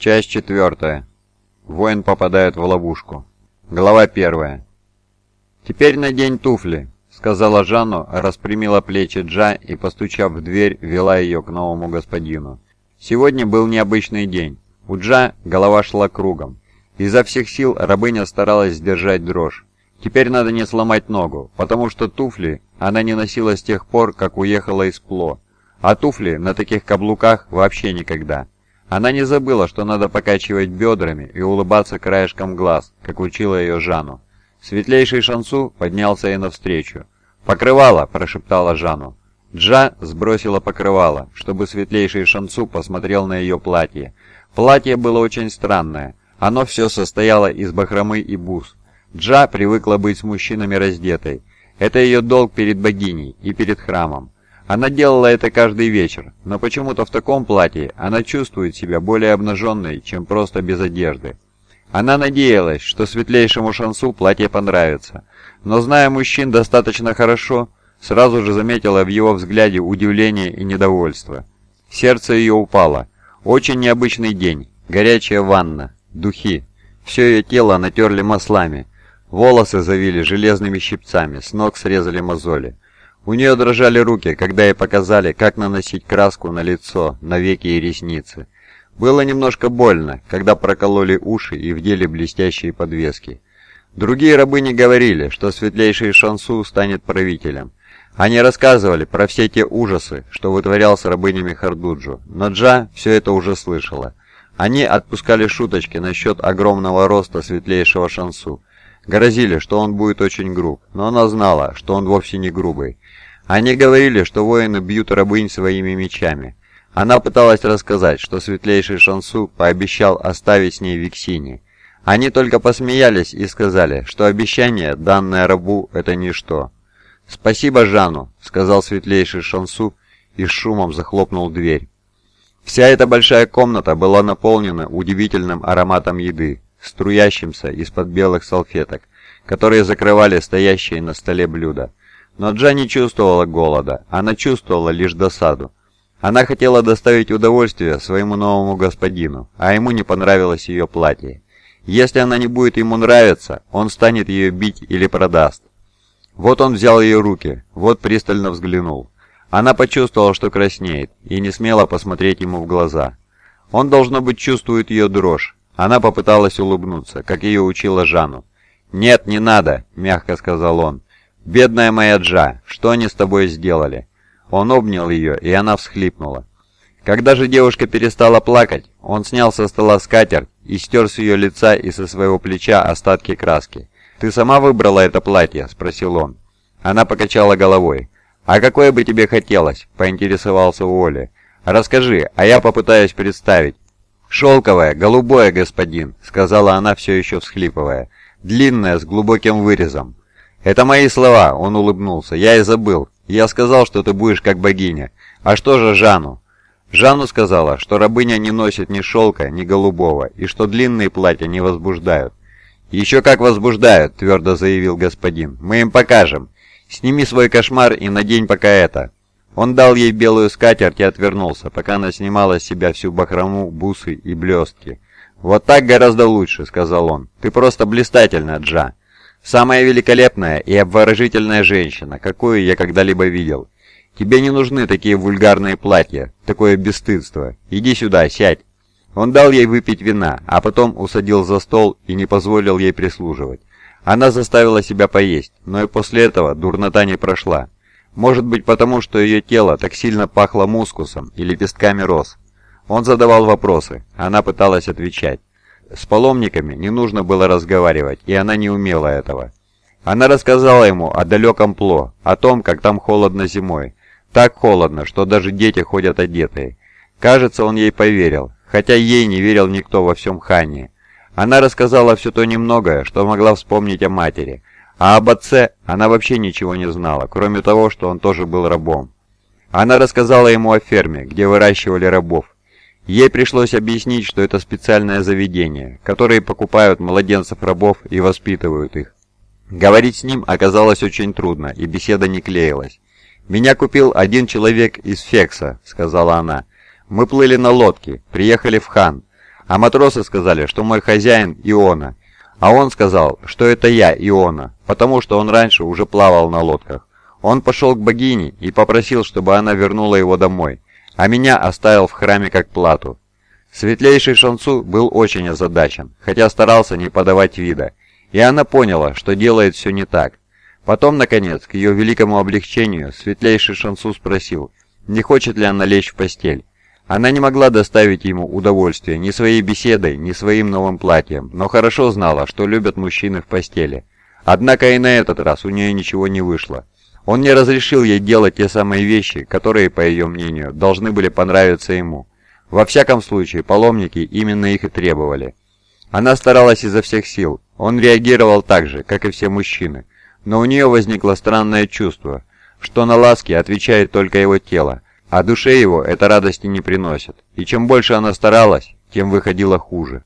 Часть четвертая. Воин попадает в ловушку. Глава первая. «Теперь надень туфли», — сказала Жанну, распрямила плечи Джа и, постучав в дверь, вела ее к новому господину. Сегодня был необычный день. У Джа голова шла кругом. Изо всех сил рабыня старалась сдержать дрожь. Теперь надо не сломать ногу, потому что туфли она не носила с тех пор, как уехала из Пло. А туфли на таких каблуках вообще никогда. Она не забыла, что надо покачивать бедрами и улыбаться краешком глаз, как учила ее Жанну. Светлейший Шансу поднялся ей навстречу. «Покрывало!» – прошептала Жанну. Джа сбросила покрывало, чтобы светлейший Шансу посмотрел на ее платье. Платье было очень странное. Оно все состояло из бахромы и бус. Джа привыкла быть с мужчинами раздетой. Это ее долг перед богиней и перед храмом. Она делала это каждый вечер, но почему-то в таком платье она чувствует себя более обнаженной, чем просто без одежды. Она надеялась, что светлейшему шансу платье понравится, но зная мужчин достаточно хорошо, сразу же заметила в его взгляде удивление и недовольство. Сердце ее упало. Очень необычный день. Горячая ванна, духи. Все ее тело натерли маслами. Волосы завили железными щипцами, с ног срезали мозоли. У нее дрожали руки, когда ей показали, как наносить краску на лицо, на веки и ресницы. Было немножко больно, когда прокололи уши и вдели блестящие подвески. Другие рабы не говорили, что светлейший Шансу станет правителем. Они рассказывали про все те ужасы, что вытворял с рабынями Хардуджу, но Джа все это уже слышала. Они отпускали шуточки насчет огромного роста светлейшего Шансу. Грозили, что он будет очень груб, но она знала, что он вовсе не грубый. Они говорили, что воины бьют рабынь своими мечами. Она пыталась рассказать, что светлейший Шансу пообещал оставить с ней Виксини. Они только посмеялись и сказали, что обещание, данное рабу, это ничто. «Спасибо Жану», — сказал светлейший Шансу и с шумом захлопнул дверь. Вся эта большая комната была наполнена удивительным ароматом еды, струящимся из-под белых салфеток, которые закрывали стоящие на столе блюда. Но Джа не чувствовала голода, она чувствовала лишь досаду. Она хотела доставить удовольствие своему новому господину, а ему не понравилось ее платье. Если она не будет ему нравиться, он станет ее бить или продаст. Вот он взял ее руки, вот пристально взглянул. Она почувствовала, что краснеет, и не смела посмотреть ему в глаза. Он, должно быть, чувствует ее дрожь. Она попыталась улыбнуться, как ее учила Жанну. «Нет, не надо», — мягко сказал он. «Бедная моя Джа, что они с тобой сделали?» Он обнял ее, и она всхлипнула. Когда же девушка перестала плакать, он снял со стола скатерть и стер с ее лица и со своего плеча остатки краски. «Ты сама выбрала это платье?» – спросил он. Она покачала головой. «А какое бы тебе хотелось?» – поинтересовался Уолли. «Расскажи, а я попытаюсь представить». «Шелковое, голубое, господин», — сказала она, все еще всхлипывая. «Длинное, с глубоким вырезом. «Это мои слова», — он улыбнулся. «Я и забыл. Я сказал, что ты будешь как богиня. А что же Жанну?» Жанну сказала, что рабыня не носит ни шелка, ни голубого, и что длинные платья не возбуждают. «Еще как возбуждают», — твердо заявил господин. «Мы им покажем. Сними свой кошмар и надень пока это». Он дал ей белую скатерть и отвернулся, пока она снимала с себя всю бахрому, бусы и блестки. «Вот так гораздо лучше», — сказал он. «Ты просто блистательна, Джа». Самая великолепная и обворожительная женщина, какую я когда-либо видел. Тебе не нужны такие вульгарные платья, такое бесстыдство. Иди сюда, сядь». Он дал ей выпить вина, а потом усадил за стол и не позволил ей прислуживать. Она заставила себя поесть, но и после этого дурнота не прошла. Может быть потому, что ее тело так сильно пахло мускусом и лепестками роз. Он задавал вопросы, она пыталась отвечать. С паломниками не нужно было разговаривать, и она не умела этого. Она рассказала ему о далеком Пло, о том, как там холодно зимой. Так холодно, что даже дети ходят одетые. Кажется, он ей поверил, хотя ей не верил никто во всем Хане. Она рассказала все то немногое, что могла вспомнить о матери, а об отце она вообще ничего не знала, кроме того, что он тоже был рабом. Она рассказала ему о ферме, где выращивали рабов, Ей пришлось объяснить, что это специальное заведение, которые покупают младенцев-рабов и воспитывают их. Говорить с ним оказалось очень трудно, и беседа не клеилась. «Меня купил один человек из Фекса», — сказала она. «Мы плыли на лодке, приехали в Хан. А матросы сказали, что мой хозяин Иона. А он сказал, что это я, Иона, потому что он раньше уже плавал на лодках. Он пошел к богине и попросил, чтобы она вернула его домой, а меня оставил в храме как плату. Светлейший Шансу был очень озадачен, хотя старался не подавать вида, и она поняла, что делает все не так. Потом, наконец, к ее великому облегчению, светлейший Шансу спросил, не хочет ли она лечь в постель. Она не могла доставить ему удовольствие ни своей беседой, ни своим новым платьем, но хорошо знала, что любят мужчины в постели. Однако и на этот раз у нее ничего не вышло. Он не разрешил ей делать те самые вещи, которые, по ее мнению, должны были понравиться ему. Во всяком случае, паломники именно их и требовали. Она старалась изо всех сил. Он реагировал так же, как и все мужчины. Но у нее возникло странное чувство, что на ласки отвечает только его тело, а душе его это радости не приносит. И чем больше она старалась, тем выходило хуже.